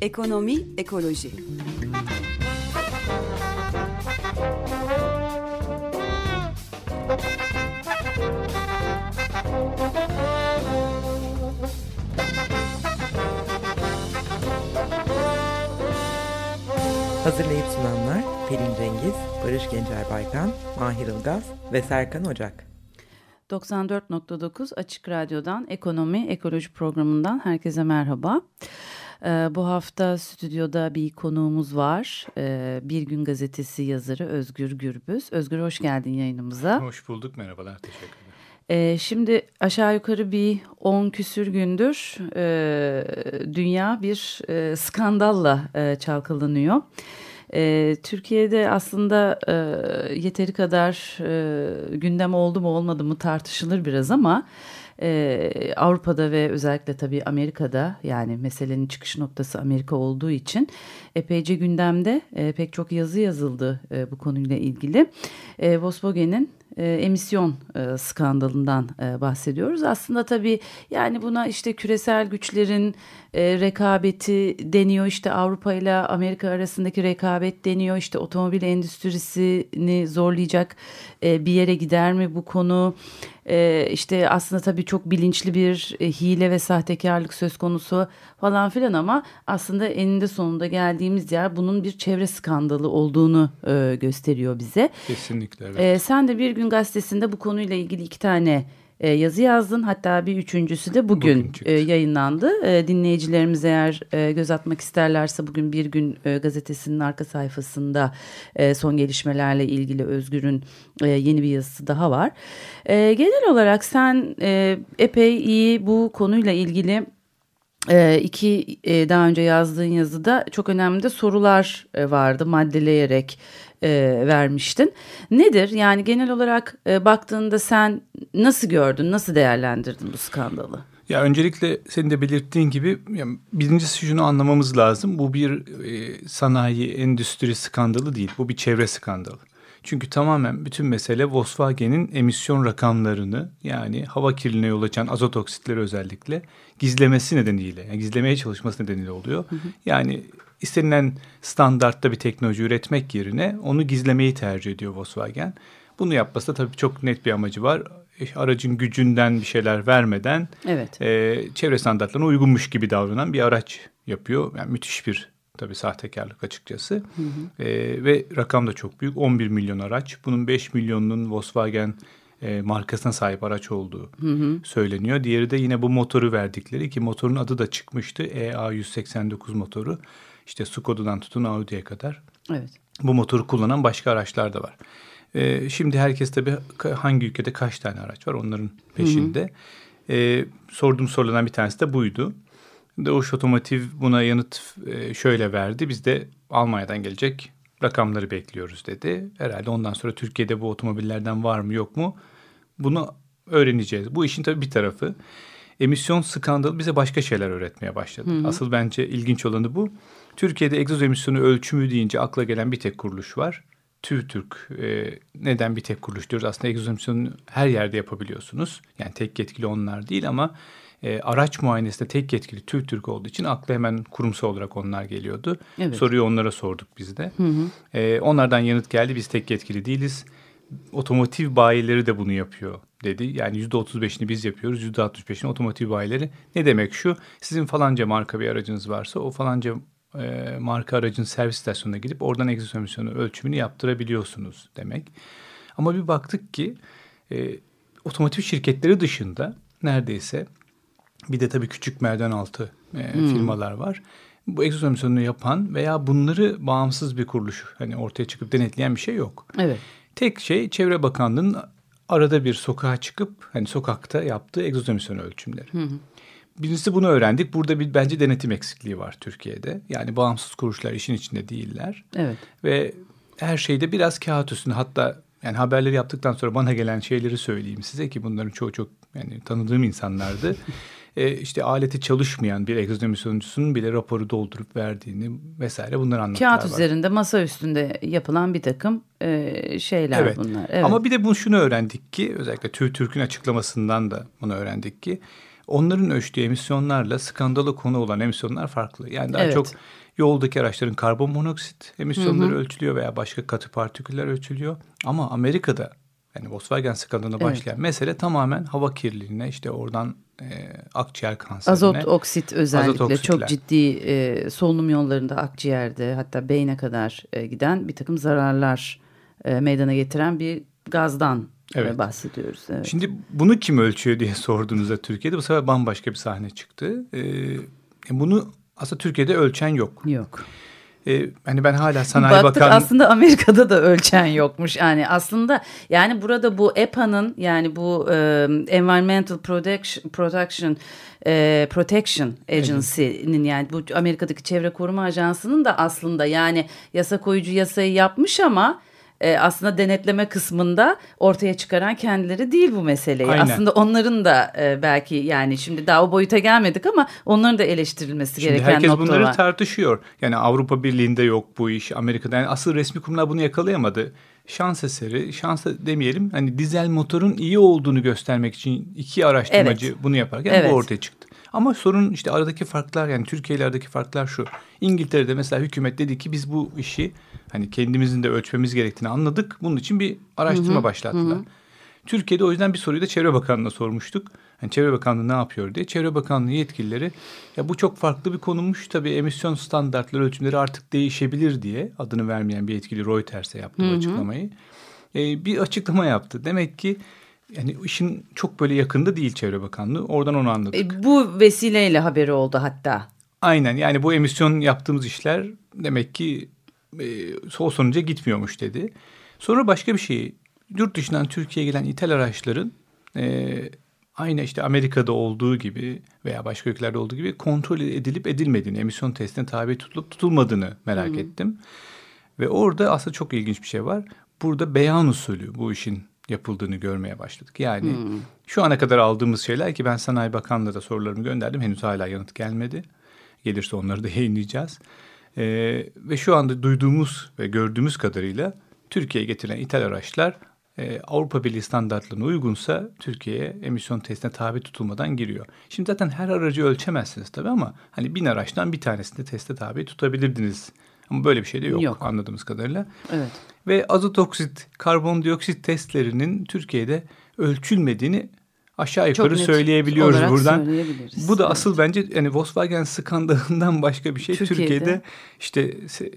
Ekonomi, ekoloji. Pelin Cengiz, Barış Gencer Baykan, Mahir Ilgaz ve Serkan Ocak. 94.9 Açık Radyo'dan Ekonomi Ekoloji programından herkese merhaba. Ee, bu hafta stüdyoda bir konuğumuz var. Ee, bir Gün Gazetesi yazarı Özgür Gürbüz. Özgür hoş geldin yayınımıza. Hoş bulduk, merhabalar, teşekkür ederim. Ee, şimdi aşağı yukarı bir 10 küsür gündür e, dünya bir e, skandalla e, çalkalanıyor. E, Türkiye'de aslında e, yeteri kadar e, gündem oldu mu olmadı mı tartışılır biraz ama e, Avrupa'da ve özellikle tabii Amerika'da yani meselenin çıkış noktası Amerika olduğu için epeyce gündemde e, pek çok yazı yazıldı e, bu konuyla ilgili. E, Volkswagen'in e, emisyon e, skandalından e, bahsediyoruz. Aslında tabii yani buna işte küresel güçlerin e, rekabeti deniyor. işte Avrupa ile Amerika arasındaki rekabet deniyor. işte otomobil endüstrisini zorlayacak e, bir yere gider mi bu konu? E, işte aslında tabii çok bilinçli bir e, hile ve sahtekarlık söz konusu falan filan ama aslında eninde sonunda geldiğimiz yer bunun bir çevre skandalı olduğunu e, gösteriyor bize. Kesinlikle evet. E, sen de bir gün gazetesinde bu konuyla ilgili iki tane e, yazı yazdın. Hatta bir üçüncüsü de bugün, bugün e, yayınlandı. E, dinleyicilerimiz eğer e, göz atmak isterlerse bugün bir gün e, gazetesinin arka sayfasında e, son gelişmelerle ilgili Özgür'ün e, yeni bir yazısı daha var. E, genel olarak sen e, epey iyi bu konuyla ilgili e, iki e, daha önce yazdığın yazıda çok önemli de sorular e, vardı maddeleyerek e, vermiştin. Nedir yani genel olarak e, baktığında sen nasıl gördün, nasıl değerlendirdin bu skandalı? Ya öncelikle senin de belirttiğin gibi yani birincisi şunu anlamamız lazım. Bu bir e, sanayi endüstri skandalı değil. Bu bir çevre skandalı. Çünkü tamamen bütün mesele Volkswagen'in emisyon rakamlarını yani hava kirliliğine yol açan azot oksitleri özellikle gizlemesi nedeniyle, yani gizlemeye çalışması nedeniyle oluyor. Hı hı. Yani istenilen standartta bir teknoloji üretmek yerine onu gizlemeyi tercih ediyor Volkswagen. Bunu yapması da tabii çok net bir amacı var. E, aracın gücünden bir şeyler vermeden evet. e, çevre standartlarına uygunmuş gibi davranan bir araç yapıyor. Yani müthiş bir tabii sahtekarlık açıkçası. Hı hı. E, ve rakam da çok büyük. 11 milyon araç. Bunun 5 milyonunun Volkswagen e, markasına sahip araç olduğu hı hı. söyleniyor. Diğeri de yine bu motoru verdikleri ki motorun adı da çıkmıştı. EA189 motoru. İşte Skoda'dan tutun Audi'ye kadar. Evet. Bu motoru kullanan başka araçlar da var. E, şimdi herkes tabii hangi ülkede kaç tane araç var onların peşinde. Hı hı. E, sorduğum sorulardan bir tanesi de buydu. Doğuş Otomotiv buna yanıt e, şöyle verdi. Biz de Almanya'dan gelecek rakamları bekliyoruz dedi. Herhalde ondan sonra Türkiye'de bu otomobillerden var mı yok mu bunu öğreneceğiz. Bu işin tabii bir tarafı. Emisyon skandalı bize başka şeyler öğretmeye başladı. Hı hı. Asıl bence ilginç olanı bu. Türkiye'de egzoz emisyonu ölçümü deyince akla gelen bir tek kuruluş var. TÜVTÜRK e, neden bir tek kuruluş diyoruz? Aslında egzoz emisyonu her yerde yapabiliyorsunuz. Yani tek yetkili onlar değil ama e, araç muayenesinde tek yetkili TÜVTÜRK olduğu için akla hemen kurumsal olarak onlar geliyordu. Evet. Soruyu onlara sorduk biz de. Hı hı. E, onlardan yanıt geldi biz tek yetkili değiliz. Otomotiv bayileri de bunu yapıyor dedi. Yani yüzde otuz beşini biz yapıyoruz, yüzde altmış beşini otomotiv bayileri. Ne demek şu? Sizin falanca marka bir aracınız varsa o falanca e, marka aracın servis istasyonuna gidip oradan egzoz emisyonu ölçümünü yaptırabiliyorsunuz demek. Ama bir baktık ki e, otomotiv şirketleri dışında neredeyse bir de tabii küçük merdiven altı e, hmm. firmalar var. Bu egzoz emisyonunu yapan veya bunları bağımsız bir kuruluş hani ortaya çıkıp denetleyen bir şey yok. Evet. Tek şey Çevre Bakanlığı'nın arada bir sokağa çıkıp hani sokakta yaptığı egzoz emisyonu ölçümleri. Hı hı. Birincisi bunu öğrendik. Burada bir bence denetim eksikliği var Türkiye'de. Yani bağımsız kuruluşlar işin içinde değiller. Evet. Ve her şeyde biraz kağıt üstünde. Hatta yani haberleri yaptıktan sonra bana gelen şeyleri söyleyeyim size ki bunların çoğu çok yani tanıdığım insanlardı. e, işte aleti çalışmayan bir egzoz emisyoncusunun bile raporu doldurup verdiğini vesaire bunları anlattılar. Kağıt var. üzerinde masa üstünde yapılan bir takım e, şeyler Evet. bunlar. Evet. Ama bir de bunu şunu öğrendik ki özellikle TÜRK'ün açıklamasından da bunu öğrendik ki onların ölçtüğü emisyonlarla skandala konu olan emisyonlar farklı. Yani daha Evet. çok yoldaki araçların karbon monoksit emisyonları ölçülüyor veya başka katı partiküller ölçülüyor. Ama Amerika'da yani Volkswagen skandalına Evet. başlayan mesele tamamen hava kirliliğine işte oradan e, akciğer kanserine. Azot oksit özellikle oksitler. çok ciddi e, solunum yollarında akciğerde hatta beyne kadar e, giden bir takım zararlar e, meydana getiren bir gazdan e, Evet. bahsediyoruz. Evet. Şimdi bunu kim ölçüyor diye sorduğunuzda Türkiye'de bu sefer bambaşka bir sahne çıktı. E, bunu aslında Türkiye'de ölçen yok. Yok. E, hani ben hala Sanayi Baktık Bakan aslında Amerika'da da ölçen yokmuş. Yani aslında yani burada bu EPA'nın yani bu e, Environmental Protection, Protection e, Protection Agency'nin yani bu Amerika'daki çevre koruma ajansının da aslında yani yasa koyucu yasayı yapmış ama e, aslında denetleme kısmında ortaya çıkaran kendileri değil bu meseleyi. Aynen. Aslında onların da e, belki yani şimdi daha o boyuta gelmedik ama onların da eleştirilmesi Şimdi gereken herkes nokta bunları var. tartışıyor. Yani Avrupa Birliği'nde yok bu iş. Amerika'da yani asıl resmi kurumlar bunu yakalayamadı. Şans eseri, şans demeyelim. Hani dizel motorun iyi olduğunu göstermek için iki araştırmacı bunu yaparken Evet. bu ortaya çıktı. Ama sorun işte aradaki farklar yani Türkiye'lerdeki farklar şu. İngiltere'de mesela hükümet dedi ki biz bu işi hani kendimizin de ölçmemiz gerektiğini anladık. Bunun için bir araştırma başlattılar. Türkiye'de o yüzden bir soruyu da Çevre Bakanlığı'na sormuştuk. Hani Çevre Bakanlığı ne yapıyor diye. Çevre Bakanlığı yetkilileri ya bu çok farklı bir konumuş. Tabii emisyon standartları ölçümleri artık değişebilir diye adını vermeyen bir yetkili Reuters'e yaptı bu açıklamayı. Ee, bir açıklama yaptı. Demek ki yani işin çok böyle yakında değil Çevre Bakanlığı. Oradan onu anladık. E, bu vesileyle haberi oldu hatta. Aynen yani bu emisyon yaptığımız işler demek ki e, o sonuca gitmiyormuş dedi. Sonra başka bir şey yurt dışından Türkiye'ye gelen ithal araçların e, aynı işte Amerika'da olduğu gibi veya başka ülkelerde olduğu gibi kontrol edilip edilmediğini, emisyon testine tabi tutulup tutulmadığını merak ettim. Ve orada aslında çok ilginç bir şey var. Burada beyan usulü bu işin yapıldığını görmeye başladık. Yani şu ana kadar aldığımız şeyler ki ben Sanayi Bakanlığı'na da sorularımı gönderdim. Henüz hala yanıt gelmedi. Gelirse onları da yayınlayacağız. Ee, ve şu anda duyduğumuz ve gördüğümüz kadarıyla Türkiye'ye getirilen ithal araçlar e, Avrupa Birliği standartlarına uygunsa Türkiye'ye emisyon testine tabi tutulmadan giriyor. Şimdi zaten her aracı ölçemezsiniz tabii ama hani bin araçtan bir tanesini de teste tabi tutabilirdiniz. Ama böyle bir şey de yok, Yok. anladığımız kadarıyla. Evet. Ve azot oksit, karbondioksit testlerinin Türkiye'de ölçülmediğini aşağı yukarı söyleyebiliyoruz buradan. Bu da Evet. asıl bence yani Volkswagen skandalından başka bir şey. Türkiye'de- Türkiye'de, işte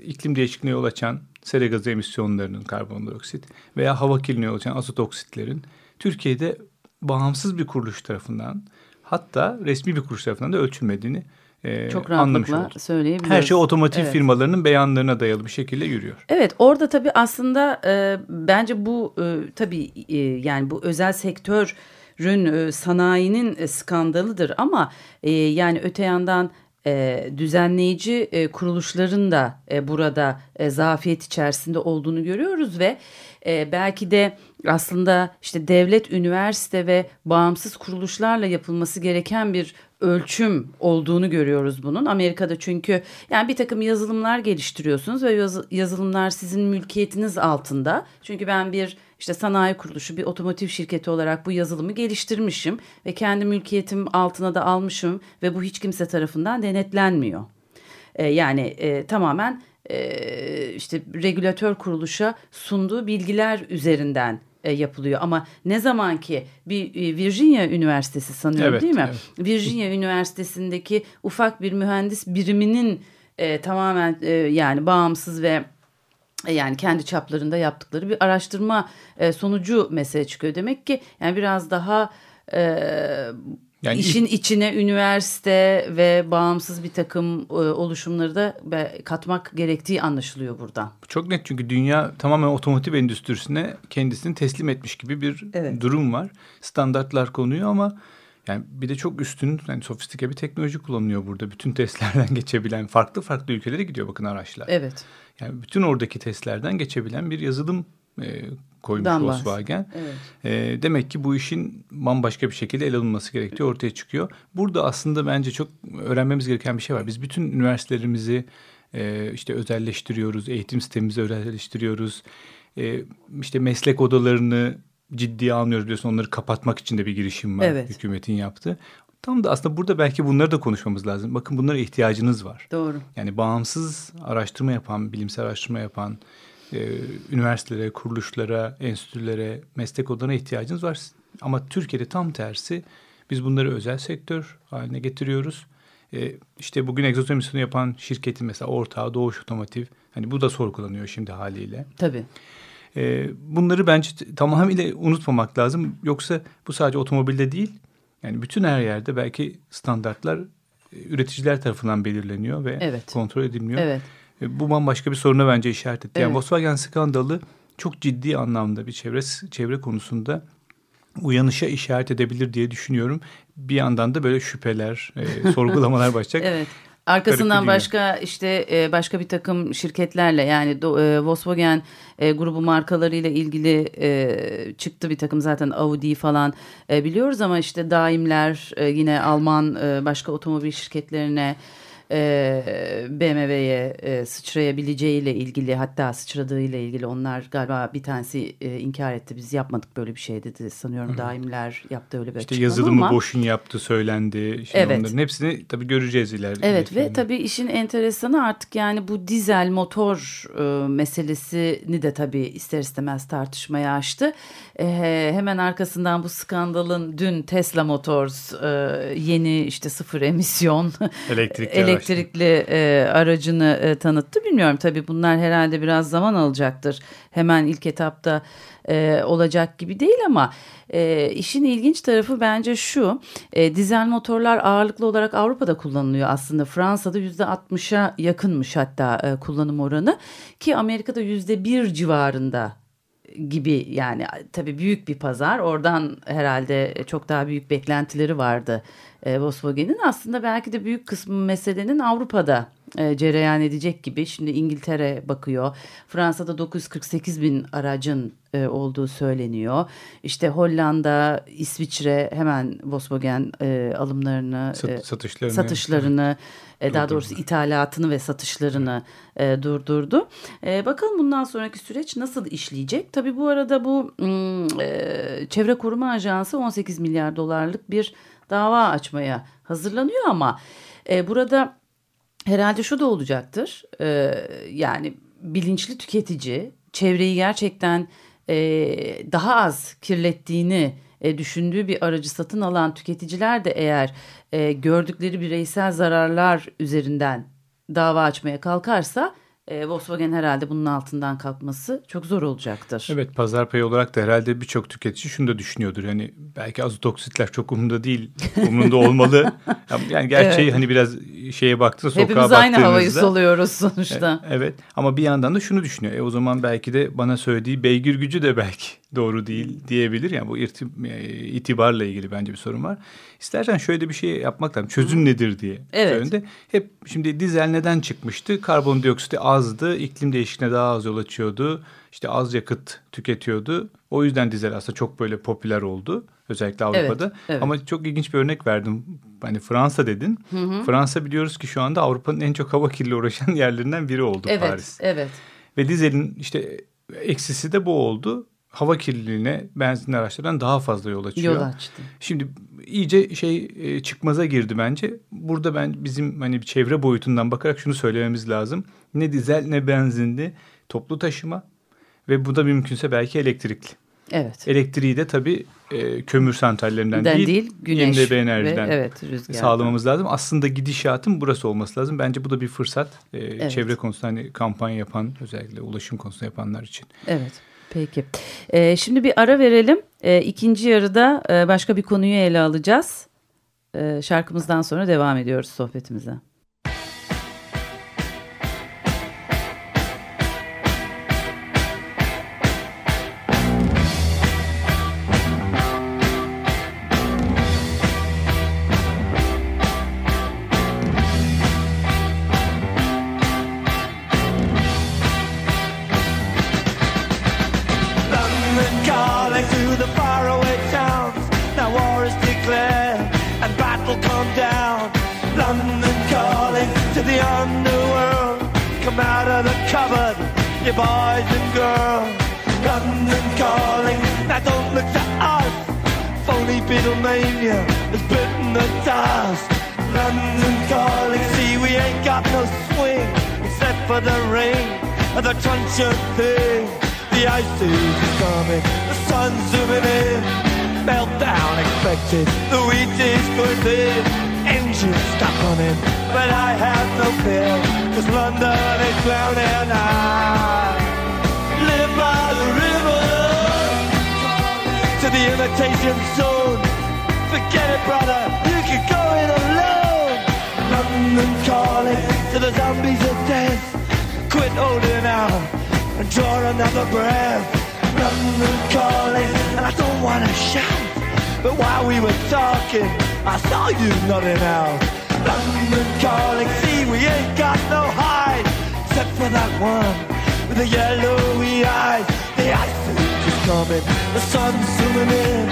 iklim değişikliğine yol açan sera gazı emisyonlarının karbondioksit veya hava kirliliğine yol açan azot oksitlerin Türkiye'de bağımsız bir kuruluş tarafından hatta resmi bir kuruluş tarafından da ölçülmediğini e, Çok anlamış rahatlıkla olduk. söyleyebiliriz. Her şey otomotiv Evet. firmalarının beyanlarına dayalı bir şekilde yürüyor. Evet orada tabii aslında e, bence bu e, tabii e, yani bu özel sektörün e, sanayinin e, skandalıdır ama e, yani öte yandan e, düzenleyici e, kuruluşların da e, burada e, zafiyet içerisinde olduğunu görüyoruz ve e, belki de aslında işte devlet, üniversite ve bağımsız kuruluşlarla yapılması gereken bir ölçüm olduğunu görüyoruz bunun. Amerika'da çünkü yani bir takım yazılımlar geliştiriyorsunuz ve yaz- yazılımlar sizin mülkiyetiniz altında. Çünkü ben bir işte sanayi kuruluşu, bir otomotiv şirketi olarak bu yazılımı geliştirmişim ve kendi mülkiyetim altına da almışım ve bu hiç kimse tarafından denetlenmiyor. E, yani e, tamamen e, işte regülatör kuruluşa sunduğu bilgiler üzerinden e, yapılıyor. Ama ne zaman ki bir e, Virginia Üniversitesi sanıyorum Evet, değil mi? evet. Virginia Üniversitesi'ndeki ufak bir mühendis biriminin e, tamamen e, yani bağımsız ve e, yani kendi çaplarında yaptıkları bir araştırma e, sonucu mesele çıkıyor. Demek ki yani biraz daha e, Yani işin içine üniversite ve bağımsız bir takım e, oluşumları da katmak gerektiği anlaşılıyor burada. Çok net çünkü dünya tamamen otomotiv endüstrisine kendisini teslim etmiş gibi bir Evet. durum var. Standartlar konuyor ama yani bir de çok üstün yani sofistike bir teknoloji kullanılıyor burada. Bütün testlerden geçebilen farklı farklı ülkelere gidiyor bakın araçlar. Evet. Yani bütün oradaki testlerden geçebilen bir yazılım e, koymuş Dan Volkswagen. Evet. E, demek ki bu işin bambaşka bir şekilde ele alınması gerektiği ortaya çıkıyor. Burada aslında bence çok öğrenmemiz gereken bir şey var. Biz bütün üniversitelerimizi e, işte özelleştiriyoruz, eğitim sistemimizi özelleştiriyoruz. E, işte meslek odalarını ciddiye almıyoruz biliyorsun onları kapatmak için de bir girişim var Evet. hükümetin yaptığı. Tam da aslında burada belki bunları da konuşmamız lazım. Bakın bunlara ihtiyacınız var. Doğru. Yani bağımsız araştırma yapan, bilimsel araştırma yapan e, üniversitelere, kuruluşlara, enstitülere, meslek odalarına ihtiyacınız var. Ama Türkiye'de tam tersi biz bunları özel sektör haline getiriyoruz. E, işte bugün egzoz emisyonu yapan şirketin mesela ortağı Doğuş Otomotiv. Hani bu da sorgulanıyor şimdi haliyle. Tabii. E, bunları bence tamamıyla unutmamak lazım. Yoksa bu sadece otomobilde değil. Yani bütün her yerde belki standartlar e, üreticiler tarafından belirleniyor ve Evet. kontrol edilmiyor. Evet. E, Bu bambaşka bir soruna bence işaret etti. Yani Evet. Volkswagen skandalı çok ciddi anlamda bir çevre çevre konusunda uyanışa işaret edebilir diye düşünüyorum. Bir yandan da böyle şüpheler, e, sorgulamalar başlayacak. Evet. Arkasından başka işte e, başka bir takım şirketlerle yani e, Volkswagen grubu markalarıyla ilgili çıktı bir takım zaten Audi falan biliyoruz ama işte Daimler yine Alman başka otomobil şirketlerine e, BMW'ye e, sıçrayabileceğiyle ilgili hatta sıçradığıyla ilgili onlar galiba bir tanesi e, inkar etti biz yapmadık böyle bir şey dedi sanıyorum Daimler yaptı öyle bir İşte yazılımı ama- boşun yaptı söylendi. Şimdi Evet. Onların hepsini tabii göreceğiz ileride. Evet ve tabii işin enteresanı artık yani bu dizel motor e, meselesini de tabii ister istemez tartışmaya açtı. E, hemen arkasından bu skandalın dün Tesla Motors e, yeni işte sıfır emisyon Elektrikli. elektrikli e, aracını e, tanıttı. Bilmiyorum tabii bunlar herhalde biraz zaman alacaktır. Hemen ilk etapta e, olacak gibi değil ama e, işin ilginç tarafı bence şu. E, dizel motorlar ağırlıklı olarak Avrupa'da kullanılıyor aslında. Fransa'da yüzde 60'a yakınmış hatta e, kullanım oranı ki Amerika'da yüzde bir civarında gibi yani tabii büyük bir pazar. Oradan herhalde çok daha büyük beklentileri vardı e, Volkswagen'in. Aslında belki de büyük kısmı meselenin Avrupa'da e, cereyan edecek gibi. Şimdi İngiltere bakıyor. Fransa'da 948 bin aracın e, olduğu söyleniyor. İşte Hollanda, İsviçre hemen Volkswagen e, alımlarını, Sat- e, satışlarını- satışlarını, e, daha doğrusu ithalatını ve satışlarını e, durdurdu. E, bakalım bundan sonraki süreç nasıl işleyecek? Tabii bu arada bu e, Çevre Koruma Ajansı 18 milyar dolarlık bir dava açmaya hazırlanıyor ama e, burada herhalde şu da olacaktır. E, yani bilinçli tüketici çevreyi gerçekten e, daha az kirlettiğini e, düşündüğü bir aracı satın alan tüketiciler de eğer e, gördükleri bireysel zararlar üzerinden dava açmaya kalkarsa e, Volkswagen herhalde bunun altından kalkması çok zor olacaktır. Evet pazar payı olarak da herhalde birçok tüketici şunu da düşünüyordur. Yani belki azot oksitler çok umurunda değil. Umurunda olmalı. Yani gerçeği hani biraz şeye baktığında sokağa Hepimiz aynı havayı baktığınızda- soluyoruz sonuçta. E, Evet ama bir yandan da şunu düşünüyor. E, o zaman belki de bana söylediği beygir gücü de belki doğru değil diyebilir. Yani bu e, itibarla ilgili bence bir sorun var. İstersen şöyle bir şey yapmak lazım. Çözüm nedir diye. Evet. söylediğinde Hep şimdi dizel neden çıkmıştı? Karbondioksiti azdı. iklim değişikliğine daha az yol açıyordu. İşte az yakıt tüketiyordu. O yüzden dizel aslında çok böyle popüler oldu. Özellikle Avrupa'da. evet. Ama çok ilginç bir örnek verdim. Hani Fransa dedin. Fransa biliyoruz ki şu anda Avrupa'nın en çok hava kirliliği uğraşan yerlerinden biri oldu Evet, Paris. evet. Ve dizelin işte eksisi de bu oldu. Hava kirliliğine benzinli araçlardan daha fazla yol açıyor. Yol açtı. Şimdi iyice şey e, çıkmaza girdi bence. Burada ben bizim hani bir çevre boyutundan bakarak şunu söylememiz lazım. Ne dizel ne benzinli toplu taşıma ve bu da mümkünse belki elektrikli. Evet. Elektriği de tabii e, kömür santrallerinden Den değil, değil, güneş yenilenebilir ve enerjiden evet, rüzgardan. sağlamamız lazım. Aslında gidişatın burası olması lazım. Bence bu da bir fırsat. e, Çevre konusunda hani kampanya yapan özellikle ulaşım konusunda yapanlar için. Evet. Peki. Ee, şimdi bir ara verelim. Ee, ikinci yarıda e, başka bir konuyu ele alacağız. Ee, şarkımızdan sonra devam ediyoruz sohbetimize. down. London calling to the underworld. Come out of the cupboard, you boys and girls. London calling, now don't look to us. Phony Beatlemania has bitten the dust. London calling, see we ain't got no swing except for the rain and the crunch of things. The ice is coming, the sun's zooming in meltdown expected. The wheat is going good. Engines stop running, but I have no fear, cause London is drowning. I live by the river to the imitation zone. Forget it, brother, you can go it alone. London calling to the zombies of death. Quit holding out and draw another breath. London calling, and I don't wanna shout. But while we were talking, I saw you nodding out. London calling, see we ain't got no hide, except for that one with the yellowy eyes. The ice is coming, the sun's zooming in,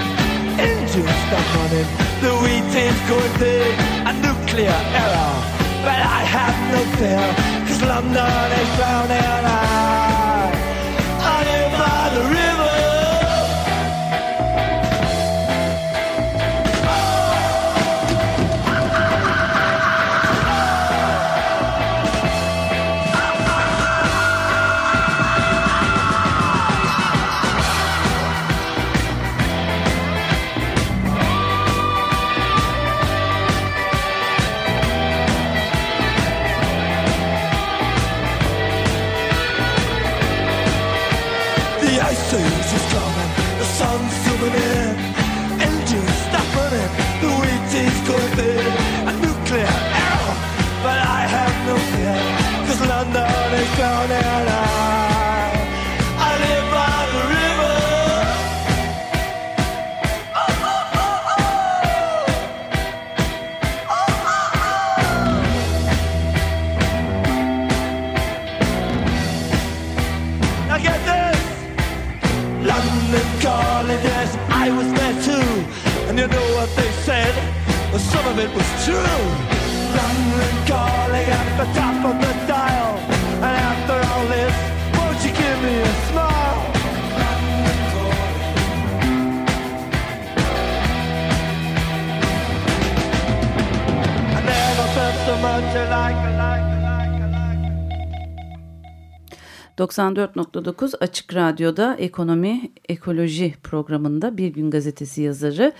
engines stop running, the wheat is going big, a nuclear error. But I have no fear, cause London is drowning. I, I live by the river. Of it was true. London calling at the top of 94.9 Açık Radyo'da Ekonomi Ekoloji programında Bir Gün Gazetesi yazarı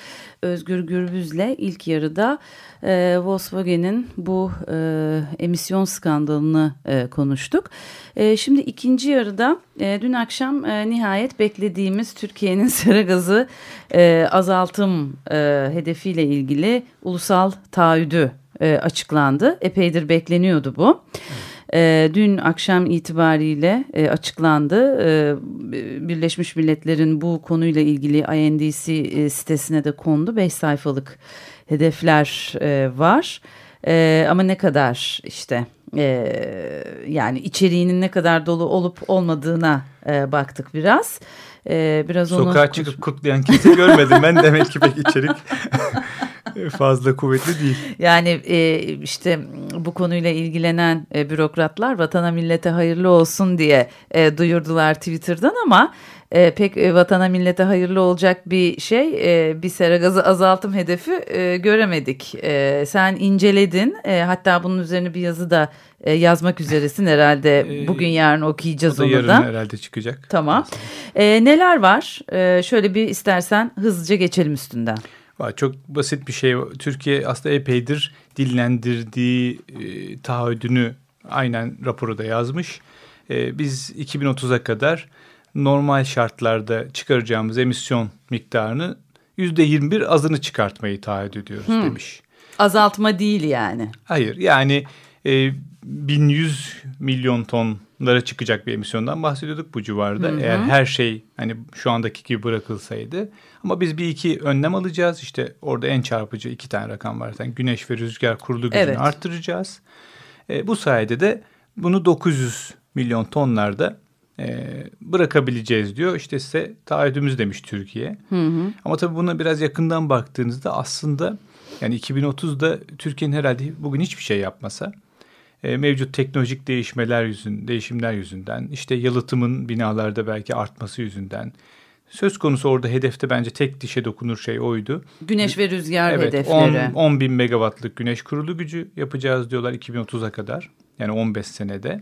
Özgür Gürbüz'le ilk yarıda e, Volkswagen'in bu e, emisyon skandalını e, konuştuk. E, şimdi ikinci yarıda e, dün akşam e, nihayet beklediğimiz Türkiye'nin sera gazı e, azaltım e, hedefiyle ilgili ulusal taahhüdü e, açıklandı. Epeydir bekleniyordu bu. E, dün akşam itibariyle e, açıklandı. E, Birleşmiş Milletler'in bu konuyla ilgili INDC e, sitesine de kondu. 5 sayfalık hedefler e, var. E, ama ne kadar işte e, yani içeriğinin ne kadar dolu olup olmadığına e, baktık biraz. E, biraz onu Sokağa çıkıp kutlayan kimse görmedim. Ben demek ki pek içerik fazla kuvvetli değil. Yani e, işte bu konuyla ilgilenen e, bürokratlar vatana millete hayırlı olsun diye e, duyurdular Twitter'dan ama e, pek e, vatana millete hayırlı olacak bir şey e, bir sera gazı azaltım hedefi e, göremedik. E, sen inceledin e, hatta bunun üzerine bir yazı da e, yazmak üzeresin herhalde Ee, bugün yarın okuyacağız da onu yarın da. herhalde çıkacak. Tamam. E, neler var? E, şöyle bir istersen hızlıca geçelim üstünden. Çok basit bir şey. Türkiye aslında epeydir dillendirdiği e, taahhüdünü aynen raporu da yazmış. E, biz 2030'a kadar normal şartlarda çıkaracağımız emisyon miktarını %21 azını çıkartmayı taahhüt ediyoruz demiş. Azaltma değil yani. Hayır yani e, 1100 milyon tonlara çıkacak bir emisyondan bahsediyorduk bu civarda. Eğer her şey hani şu andaki gibi bırakılsaydı. Ama biz bir iki önlem alacağız. İşte orada en çarpıcı iki tane rakam var. zaten. güneş ve rüzgar kurulu gücünü Evet. arttıracağız. E, bu sayede de bunu 900 milyon tonlarda e, bırakabileceğiz diyor. İşte size taahhüdümüz demiş Türkiye. Ama tabii buna biraz yakından baktığınızda aslında yani 2030'da Türkiye'nin herhalde bugün hiçbir şey yapmasa e, mevcut teknolojik değişmeler yüzün, değişimler yüzünden, işte yalıtımın binalarda belki artması yüzünden. Söz konusu orada hedefte bence tek dişe dokunur şey oydu. Güneş ve rüzgar Evet, hedefleri. 10, 10 bin megawattlık güneş kurulu gücü yapacağız diyorlar 2030'a kadar. Yani 15 senede.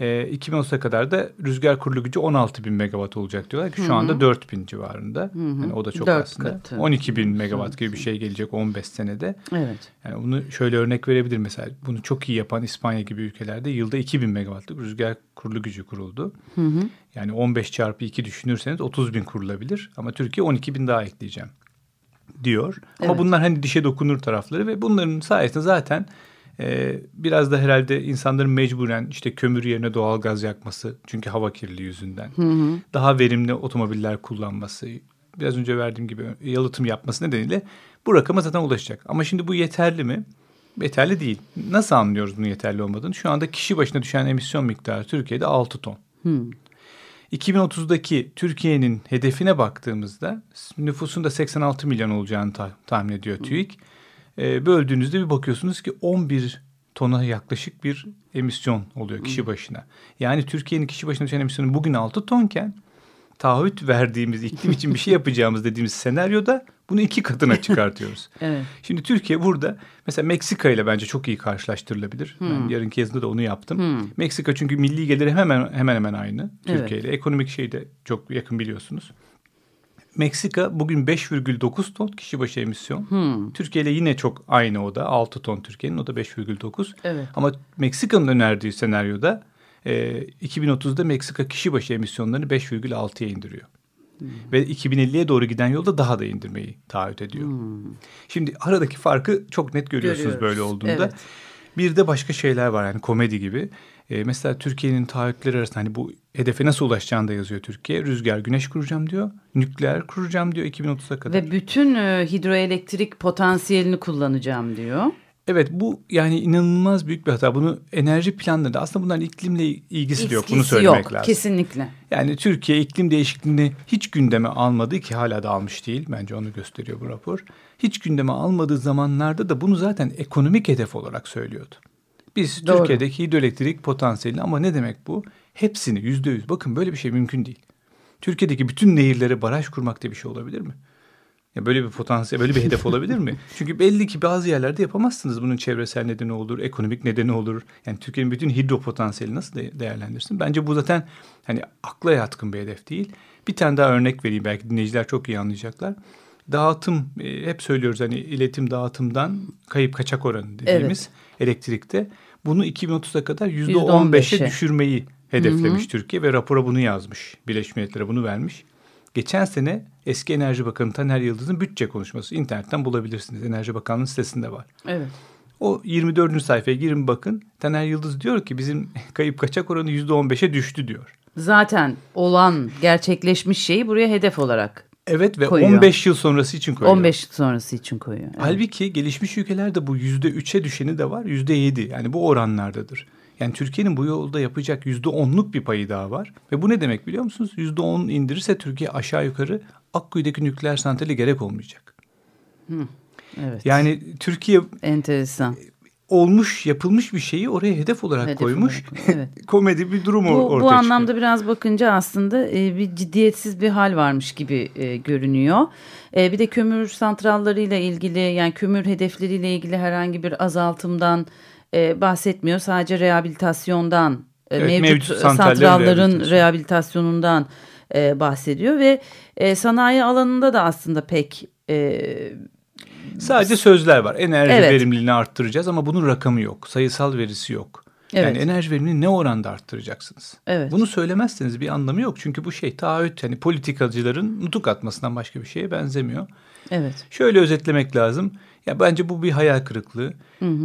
E, 2030'a kadar da rüzgar kurulu gücü 16 bin megawatt olacak diyorlar ki şu anda 4 bin civarında. Yani o da çok Dört aslında. katı. 12 bin megawatt gibi bir şey gelecek 15 senede. Evet. Yani bunu şöyle örnek verebilir mesela. Bunu çok iyi yapan İspanya gibi ülkelerde yılda 2000 megawattlık rüzgar kurulu gücü kuruldu. Yani 15 çarpı 2 düşünürseniz 30 bin kurulabilir. Ama Türkiye 12 bin daha ekleyeceğim diyor. Ama Evet. bunlar hani dişe dokunur tarafları ve bunların sayesinde zaten e, biraz da herhalde insanların mecburen işte kömür yerine doğal gaz yakması çünkü hava kirliliği yüzünden. Daha verimli otomobiller kullanması, biraz önce verdiğim gibi yalıtım yapması nedeniyle bu rakama zaten ulaşacak. Ama şimdi bu yeterli mi? Yeterli değil. Nasıl anlıyoruz bunun yeterli olmadığını? Şu anda kişi başına düşen emisyon miktarı Türkiye'de 6 ton. 2030'daki Türkiye'nin hedefine baktığımızda nüfusun da 86 milyon olacağını ta- tahmin ediyor TÜİK. Ee, böldüğünüzde bir bakıyorsunuz ki 11 tona yaklaşık bir emisyon oluyor kişi başına. Yani Türkiye'nin kişi başına düşen emisyonu bugün 6 tonken taahhüt verdiğimiz iklim için bir şey yapacağımız dediğimiz senaryoda bunu iki katına çıkartıyoruz. Evet. Şimdi Türkiye burada mesela Meksika ile bence çok iyi karşılaştırılabilir. Ben yarınki yazında da onu yaptım. Meksika çünkü milli geliri hemen hemen hemen aynı Türkiye ile. Ekonomik şey de çok yakın biliyorsunuz. Meksika bugün 5,9 ton kişi başı emisyon. Türkiye ile yine çok aynı o da 6 ton Türkiye'nin o da 5,9. Evet. Ama Meksika'nın önerdiği senaryoda e, 2030'da Meksika kişi başı emisyonlarını 5,6'ya indiriyor. Ve 2050'ye doğru giden yolda daha da indirmeyi taahhüt ediyor. Şimdi aradaki farkı çok net görüyorsunuz Görüyoruz. böyle olduğunda. Evet. Bir de başka şeyler var yani komedi gibi. E, mesela Türkiye'nin taahhütleri arasında hani bu hedefe nasıl ulaşacağını da yazıyor Türkiye. Rüzgar, güneş kuracağım diyor. Nükleer kuracağım diyor 2030'a kadar. Ve bütün e, hidroelektrik potansiyelini kullanacağım diyor. Evet bu yani inanılmaz büyük bir hata. Bunu enerji planları aslında bunların iklimle ilgisi de yok. Bunu İlgisi söylemek yok, lazım. Kesinlikle. Yani Türkiye iklim değişikliğini hiç gündeme almadı ki hala da almış değil. Bence onu gösteriyor bu rapor. Hiç gündeme almadığı zamanlarda da bunu zaten ekonomik hedef olarak söylüyordu. Biz Doğru. Türkiye'deki hidroelektrik potansiyelini ama ne demek bu? Hepsini yüzde yüz. Bakın böyle bir şey mümkün değil. Türkiye'deki bütün nehirlere baraj kurmak diye bir şey olabilir mi? Ya böyle bir potansiyel, böyle bir hedef olabilir mi? Çünkü belli ki bazı yerlerde yapamazsınız. Bunun çevresel nedeni olur, ekonomik nedeni olur. Yani Türkiye'nin bütün hidro potansiyeli nasıl de- değerlendirsin? Bence bu zaten hani akla yatkın bir hedef değil. Bir tane daha örnek vereyim belki dinleyiciler çok iyi anlayacaklar. Dağıtım, e, hep söylüyoruz hani iletim dağıtımdan kayıp kaçak oranı dediğimiz elektrikte. Bunu 2030'a kadar yüzde on beşe %15'e. düşürmeyi hedeflemiş Türkiye ve rapora bunu yazmış. Birleşmiş Milletler'e bunu vermiş. Geçen sene eski Enerji Bakanı Taner Yıldız'ın bütçe konuşması internetten bulabilirsiniz. Enerji Bakanlığı'nın sitesinde var. Evet. O 24. sayfaya girin bakın. Taner Yıldız diyor ki bizim kayıp kaçak oranı %15'e düştü diyor. Zaten olan gerçekleşmiş şeyi buraya hedef olarak Evet ve Koyuyor. 15 yıl sonrası için koyuyor. 15 sonrası için koyuyor. Evet. Halbuki gelişmiş ülkelerde bu %3'e düşeni de var %7 yani bu oranlardadır. Yani Türkiye'nin bu yolda yapacak %10'luk bir payı daha var. Ve bu ne demek biliyor musunuz? %10 indirirse Türkiye aşağı yukarı Akkuyu'daki nükleer santrali gerek olmayacak. Evet. Yani Türkiye Enteresan. Olmuş yapılmış bir şeyi oraya hedef olarak Hedef koymuş. olarak, evet. Komedi bir durum Bu, ortaya bu anlamda çıkıyor. biraz bakınca aslında e, bir ciddiyetsiz bir hal varmış gibi e, görünüyor. E, bir de kömür santrallarıyla ilgili yani kömür hedefleriyle ilgili herhangi bir azaltımdan e, bahsetmiyor. Sadece rehabilitasyondan e, Evet, mevcut, mevcut santrallerin santralların rehabilitasyonu. rehabilitasyonundan e, bahsediyor ve e, sanayi alanında da aslında pek e, Sadece sözler var. Enerji Evet. verimliliğini arttıracağız ama bunun rakamı yok. Sayısal verisi yok. Evet. Yani enerji verimliliğini ne oranda arttıracaksınız? Evet. Bunu söylemezseniz bir anlamı yok. Çünkü bu şey taahhüt hani politikacıların nutuk atmasından başka bir şeye benzemiyor. evet Şöyle özetlemek lazım. Ya bence bu bir hayal kırıklığı.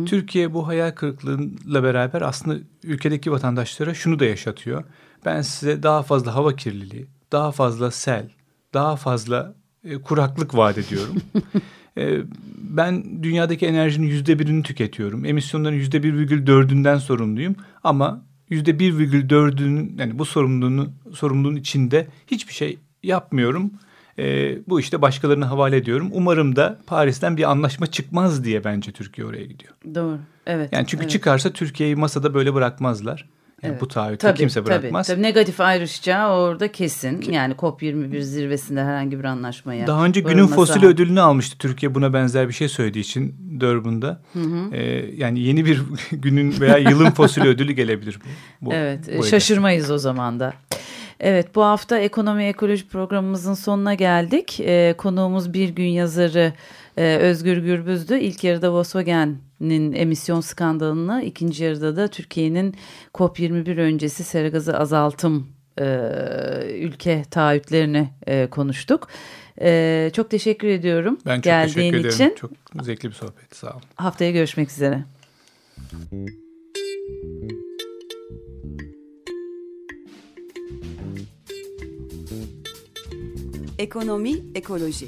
Türkiye bu hayal kırıklığıyla beraber aslında ülkedeki vatandaşlara şunu da yaşatıyor. Ben size daha fazla hava kirliliği, daha fazla sel, daha fazla e, kuraklık vaat ediyorum. E, ben dünyadaki enerjinin yüzde birini tüketiyorum. Emisyonların yüzde bir virgül dördünden sorumluyum. Ama yüzde bir virgül dördünün yani bu sorumluluğunu, sorumluluğun içinde hiçbir şey yapmıyorum. E, bu işte başkalarına havale ediyorum. Umarım da Paris'ten bir anlaşma çıkmaz diye bence Türkiye oraya gidiyor. Doğru. Evet. Yani çünkü evet. çıkarsa Türkiye'yi masada böyle bırakmazlar. Yani Evet. Bu taahhütte Tabii, kimse bırakmaz. Tabii, tabii. Negatif ayrışacağı orada kesin. Yani COP21 zirvesinde herhangi bir anlaşmaya Daha önce günün fosil ödülünü almıştı Türkiye buna benzer bir şey söylediği için Durban'da. Ee, yani yeni bir günün veya yılın fosil ödülü gelebilir bu. bu Evet, bu e, şaşırmayız o zaman da. Evet, bu hafta ekonomi ekoloji programımızın sonuna geldik. Ee, konuğumuz bir gün yazarı e, Özgür Gürbüz'dü. İlk yarıda Volkswagen'in emisyon skandalını, ikinci yarıda da Türkiye'nin COP21 öncesi sera gazı azaltım e, ülke taahhütlerini e, konuştuk. E, çok teşekkür ediyorum Ben çok geldiğin teşekkür ederim. için. Çok zevkli bir sohbetti sağ olun. Haftaya görüşmek üzere. Ekonomi, ekoloji.